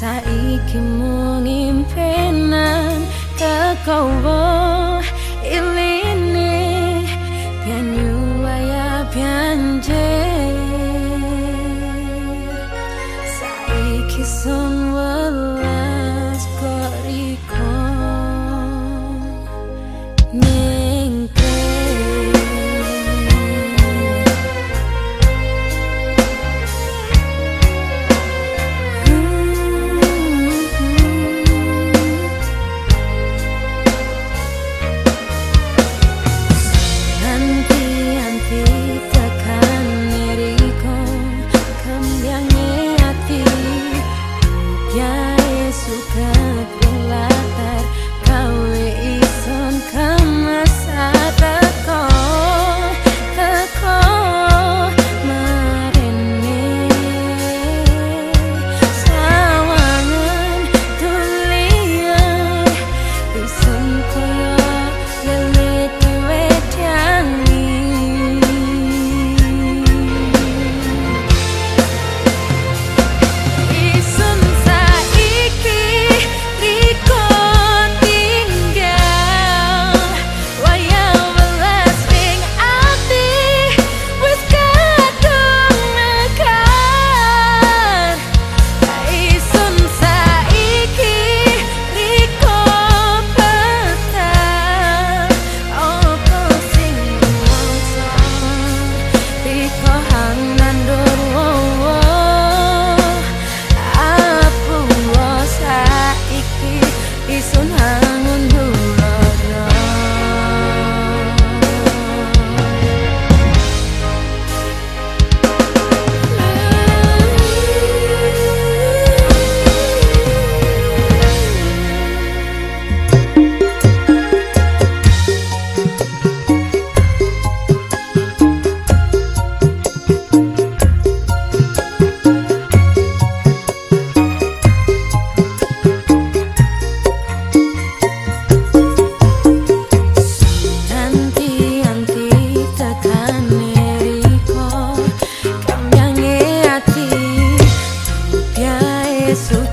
saiki mung impenan kekawon so